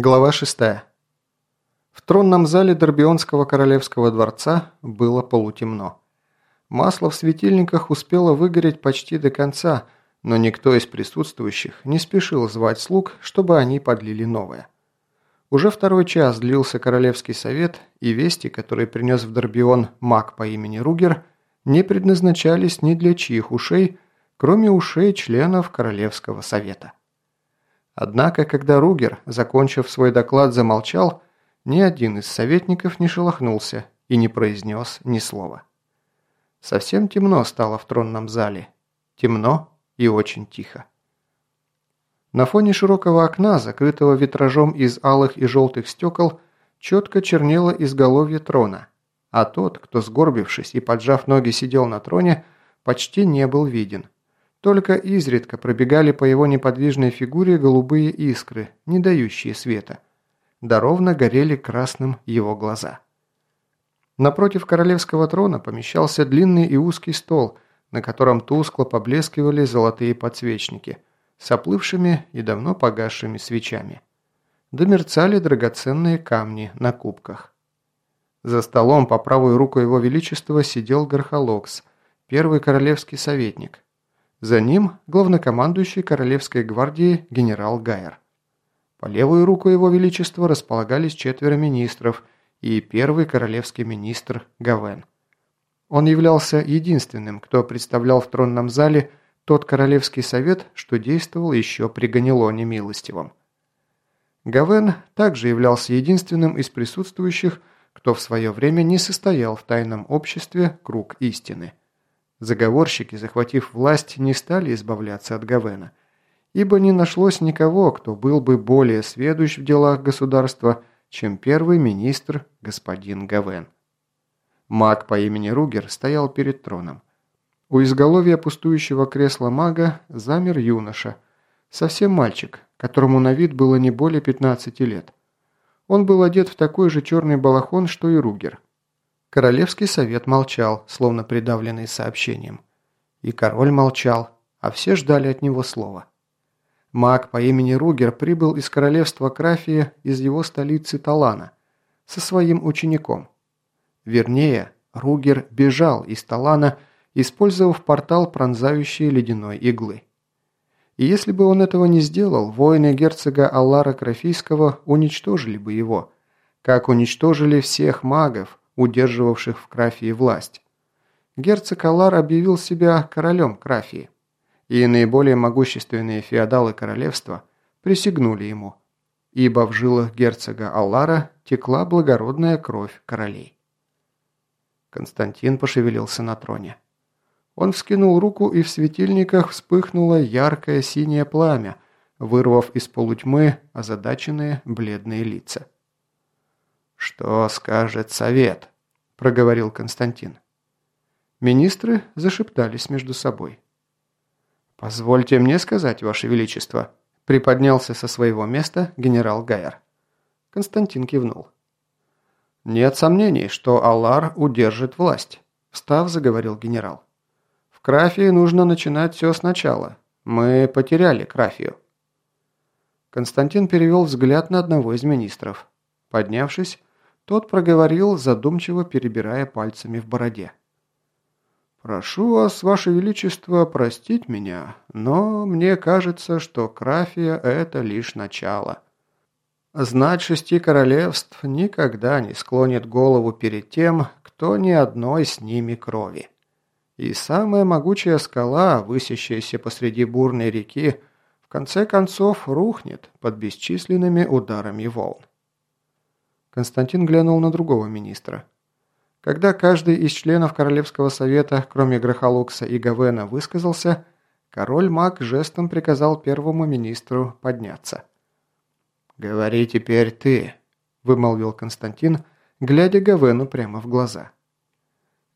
Глава 6. В тронном зале Дорбионского королевского дворца было полутемно. Масло в светильниках успело выгореть почти до конца, но никто из присутствующих не спешил звать слуг, чтобы они подлили новое. Уже второй час длился королевский совет, и вести, которые принес в Дорбион маг по имени Ругер, не предназначались ни для чьих ушей, кроме ушей членов королевского совета. Однако, когда Ругер, закончив свой доклад, замолчал, ни один из советников не шелохнулся и не произнес ни слова. Совсем темно стало в тронном зале. Темно и очень тихо. На фоне широкого окна, закрытого витражом из алых и желтых стекол, четко чернело изголовье трона, а тот, кто, сгорбившись и поджав ноги сидел на троне, почти не был виден – только изредка пробегали по его неподвижной фигуре голубые искры, не дающие света. Да ровно горели красным его глаза. Напротив королевского трона помещался длинный и узкий стол, на котором тускло поблескивали золотые подсвечники с оплывшими и давно погасшими свечами. Домерцали драгоценные камни на кубках. За столом по правую руку его величества сидел Гархалокс, первый королевский советник – за ним главнокомандующий Королевской гвардии генерал Гайер. По левую руку его величества располагались четверо министров и первый королевский министр Гавен. Он являлся единственным, кто представлял в тронном зале тот королевский совет, что действовал еще при Ганилоне Милостивом. Гавен также являлся единственным из присутствующих, кто в свое время не состоял в тайном обществе «Круг истины». Заговорщики, захватив власть, не стали избавляться от Гавена, ибо не нашлось никого, кто был бы более сведущ в делах государства, чем первый министр господин Гавен. Маг по имени Ругер стоял перед троном. У изголовья пустующего кресла мага замер юноша, совсем мальчик, которому на вид было не более 15 лет. Он был одет в такой же черный балахон, что и Ругер – Королевский совет молчал, словно придавленный сообщением. И король молчал, а все ждали от него слова. Маг по имени Ругер прибыл из королевства Крафия из его столицы Талана со своим учеником. Вернее, Ругер бежал из Талана, использовав портал, пронзающий ледяной иглы. И если бы он этого не сделал, воины герцога Аллара Крафийского уничтожили бы его, как уничтожили всех магов, удерживавших в Крафии власть. Герцог Алар объявил себя королем Крафии, и наиболее могущественные феодалы королевства присягнули ему, ибо в жилах герцога Аллара текла благородная кровь королей. Константин пошевелился на троне. Он вскинул руку, и в светильниках вспыхнуло яркое синее пламя, вырвав из полутьмы озадаченные бледные лица. «Что скажет совет?» – проговорил Константин. Министры зашептались между собой. «Позвольте мне сказать, Ваше Величество», – приподнялся со своего места генерал Гайер. Константин кивнул. «Нет сомнений, что Аллар удержит власть», – встав, заговорил генерал. «В Крафии нужно начинать все сначала. Мы потеряли Крафию». Константин перевел взгляд на одного из министров. Поднявшись, тот проговорил, задумчиво перебирая пальцами в бороде. «Прошу вас, Ваше Величество, простить меня, но мне кажется, что Крафия – это лишь начало. Знать шести королевств никогда не склонит голову перед тем, кто ни одной с ними крови. И самая могучая скала, высящаяся посреди бурной реки, в конце концов рухнет под бесчисленными ударами волн. Константин глянул на другого министра. Когда каждый из членов Королевского совета, кроме Грохолукса и Гавена, высказался, король-маг жестом приказал первому министру подняться. «Говори теперь ты», – вымолвил Константин, глядя Гавену прямо в глаза.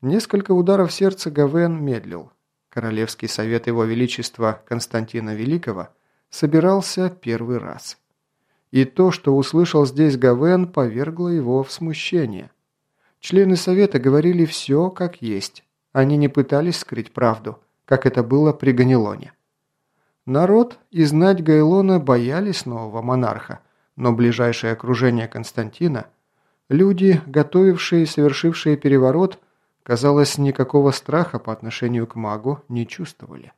Несколько ударов сердца Гавен медлил. Королевский совет его величества Константина Великого собирался первый раз. И то, что услышал здесь Гавен, повергло его в смущение. Члены совета говорили все как есть. Они не пытались скрыть правду, как это было при Ганилоне. Народ и знать Гайлона боялись нового монарха, но ближайшее окружение Константина, люди, готовившие и совершившие переворот, казалось, никакого страха по отношению к магу не чувствовали.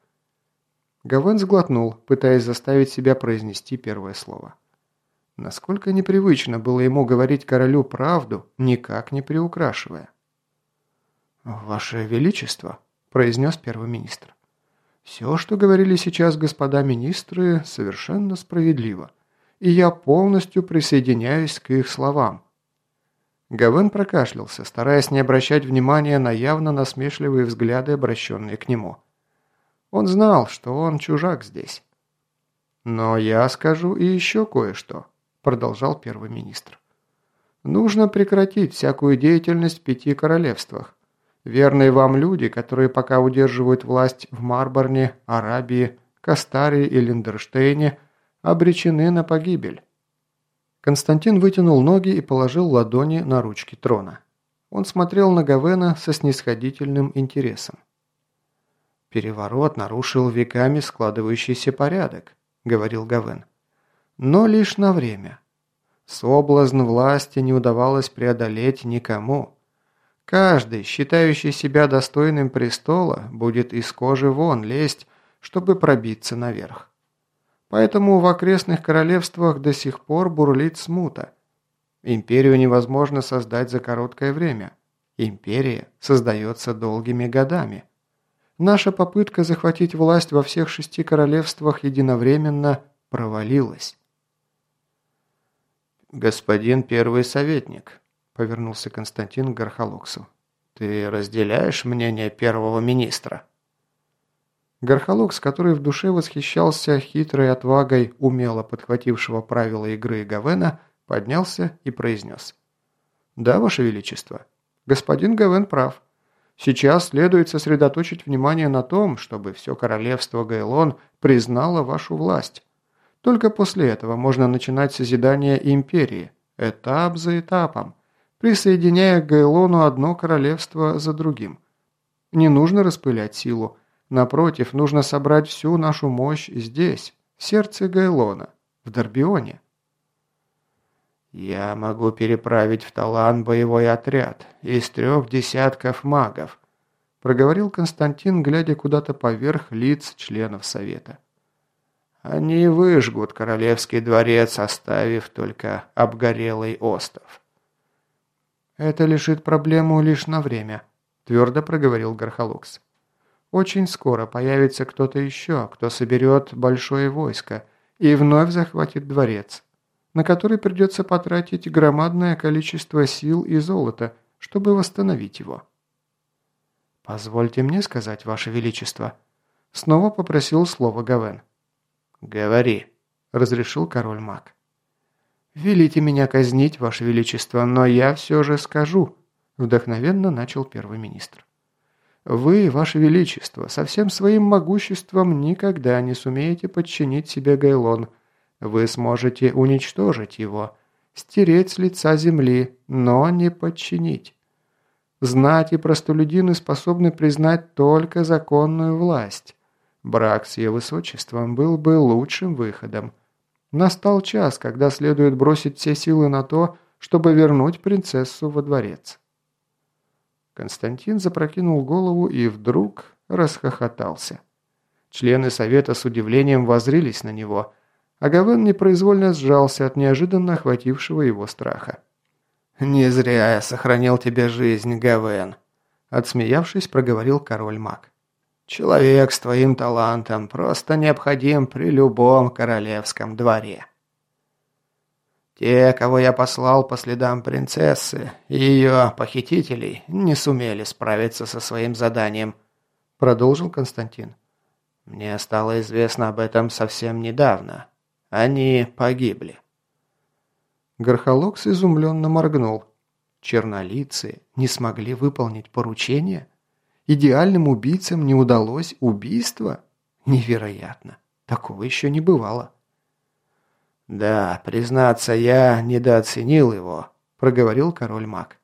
Гавен сглотнул, пытаясь заставить себя произнести первое слово. Насколько непривычно было ему говорить королю правду, никак не приукрашивая. «Ваше Величество», – произнес первый министр. «Все, что говорили сейчас господа министры, совершенно справедливо, и я полностью присоединяюсь к их словам». Гавен прокашлялся, стараясь не обращать внимания на явно насмешливые взгляды, обращенные к нему. Он знал, что он чужак здесь. «Но я скажу и еще кое-что», продолжал первый министр. «Нужно прекратить всякую деятельность в пяти королевствах. Верные вам люди, которые пока удерживают власть в Марборне, Арабии, Кастарии и Линдерштейне, обречены на погибель». Константин вытянул ноги и положил ладони на ручки трона. Он смотрел на Гавена со снисходительным интересом. «Переворот нарушил веками складывающийся порядок», — говорил Гавен но лишь на время. Соблазн власти не удавалось преодолеть никому. Каждый, считающий себя достойным престола, будет из кожи вон лезть, чтобы пробиться наверх. Поэтому в окрестных королевствах до сих пор бурлит смута. Империю невозможно создать за короткое время. Империя создается долгими годами. Наша попытка захватить власть во всех шести королевствах единовременно провалилась. «Господин первый советник», – повернулся Константин к Гархалоксу. «Ты разделяешь мнение первого министра?» Гархалокс, который в душе восхищался хитрой отвагой умело подхватившего правила игры Гавена, поднялся и произнес. «Да, Ваше Величество, господин Гавен прав. Сейчас следует сосредоточить внимание на том, чтобы все королевство Гайлон признало вашу власть. Только после этого можно начинать созидание империи, этап за этапом, присоединяя к Гайлону одно королевство за другим. Не нужно распылять силу. Напротив, нужно собрать всю нашу мощь здесь, в сердце Гайлона, в Дорбионе. «Я могу переправить в Талан боевой отряд из трех десятков магов», проговорил Константин, глядя куда-то поверх лиц членов Совета. Они выжгут королевский дворец, оставив только обгорелый остров. «Это лишит проблему лишь на время», – твердо проговорил Гархалукс. «Очень скоро появится кто-то еще, кто соберет большое войско и вновь захватит дворец, на который придется потратить громадное количество сил и золота, чтобы восстановить его». «Позвольте мне сказать, Ваше Величество», – снова попросил слово Гавен. «Говори», – разрешил король маг. «Велите меня казнить, Ваше Величество, но я все же скажу», – вдохновенно начал первый министр. «Вы, Ваше Величество, со всем своим могуществом никогда не сумеете подчинить себе Гайлон. Вы сможете уничтожить его, стереть с лица земли, но не подчинить. Знать и простолюдины способны признать только законную власть. Брак с ее высочеством был бы лучшим выходом. Настал час, когда следует бросить все силы на то, чтобы вернуть принцессу во дворец. Константин запрокинул голову и вдруг расхохотался. Члены совета с удивлением возрились на него, а Гавен непроизвольно сжался от неожиданно охватившего его страха. «Не зря я сохранил тебе жизнь, Гавен», – отсмеявшись, проговорил король маг. Человек с твоим талантом просто необходим при любом королевском дворе. Те, кого я послал по следам принцессы и ее похитителей, не сумели справиться со своим заданием, продолжил Константин. Мне стало известно об этом совсем недавно. Они погибли. Горхолокс изумленно моргнул. Чернолицы не смогли выполнить поручение? Идеальным убийцам не удалось убийство? Невероятно. Такого еще не бывало. «Да, признаться, я недооценил его», – проговорил король маг.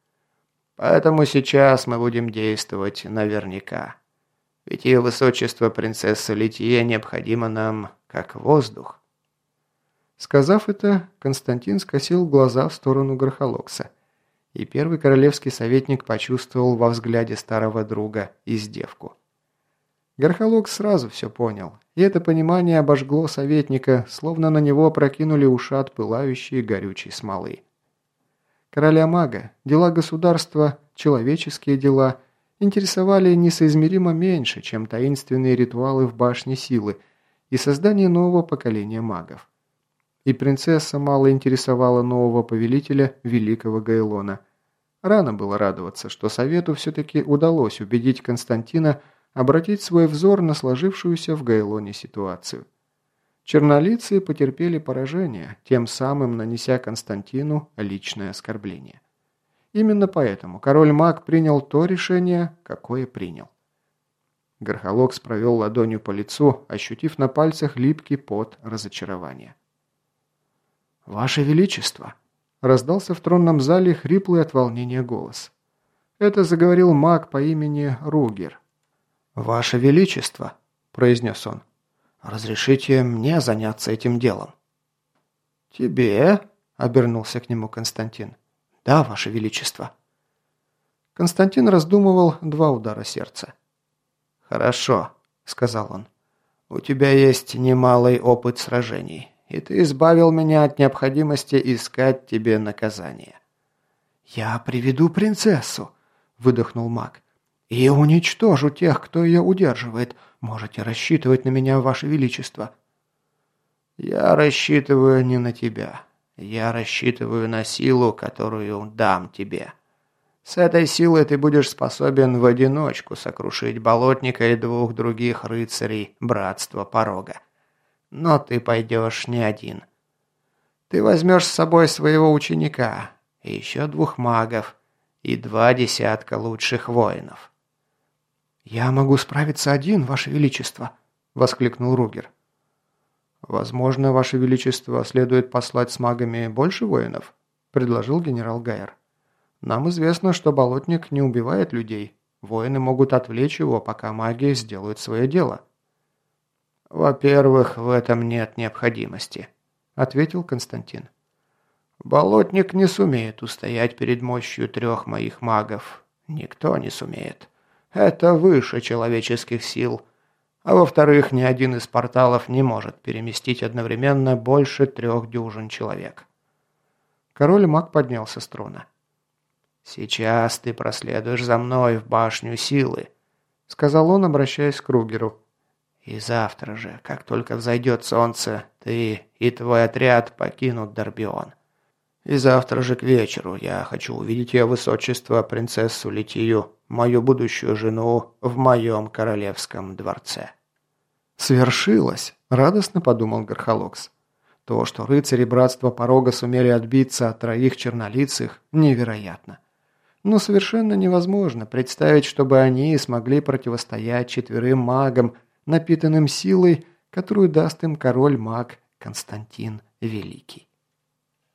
«Поэтому сейчас мы будем действовать наверняка. Ведь ее высочество принцесса Литье необходимо нам как воздух». Сказав это, Константин скосил глаза в сторону Грохолокса, и первый королевский советник почувствовал во взгляде старого друга издевку. Грохолокс сразу все понял, и это понимание обожгло советника, словно на него прокинули ушат пылающие горючей смолы. Короля-мага, дела государства, человеческие дела интересовали несоизмеримо меньше, чем таинственные ритуалы в башне силы и создание нового поколения магов. И принцесса мало интересовала нового повелителя Великого Гайлона. Рано было радоваться, что Совету все-таки удалось убедить Константина обратить свой взор на сложившуюся в Гайлоне ситуацию. Чернолицы потерпели поражение, тем самым нанеся Константину личное оскорбление. Именно поэтому король-маг принял то решение, какое принял. Горхолокс провел ладонью по лицу, ощутив на пальцах липкий пот разочарования. «Ваше Величество!» – раздался в тронном зале хриплый от волнения голос. Это заговорил маг по имени Ругер. «Ваше Величество!» – произнес он. «Разрешите мне заняться этим делом?» «Тебе?» – обернулся к нему Константин. «Да, Ваше Величество». Константин раздумывал два удара сердца. «Хорошо», – сказал он. «У тебя есть немалый опыт сражений и ты избавил меня от необходимости искать тебе наказание». «Я приведу принцессу», – выдохнул маг. «И уничтожу тех, кто ее удерживает. Можете рассчитывать на меня, Ваше Величество». «Я рассчитываю не на тебя. Я рассчитываю на силу, которую дам тебе. С этой силой ты будешь способен в одиночку сокрушить болотника и двух других рыцарей Братства Порога. Но ты пойдешь не один. Ты возьмешь с собой своего ученика, и еще двух магов, и два десятка лучших воинов. «Я могу справиться один, Ваше Величество», — воскликнул Ругер. «Возможно, Ваше Величество, следует послать с магами больше воинов?» – предложил генерал Гайер. «Нам известно, что болотник не убивает людей. Воины могут отвлечь его, пока маги сделают свое дело». «Во-первых, в этом нет необходимости», – ответил Константин. «Болотник не сумеет устоять перед мощью трех моих магов. Никто не сумеет. Это выше человеческих сил. А во-вторых, ни один из порталов не может переместить одновременно больше трех дюжин человек». Король-маг поднялся с трона. «Сейчас ты проследуешь за мной в башню силы», — сказал он, обращаясь к Кругеру. И завтра же, как только взойдет солнце, ты и твой отряд покинут Дорбион. И завтра же к вечеру я хочу увидеть ее высочество, принцессу Литию, мою будущую жену, в моем королевском дворце». «Свершилось!» – радостно подумал Гархалокс. То, что рыцари Братства Порога сумели отбиться от троих чернолицых, невероятно. Но совершенно невозможно представить, чтобы они смогли противостоять четверым магам – напитанным силой, которую даст им король-маг Константин Великий.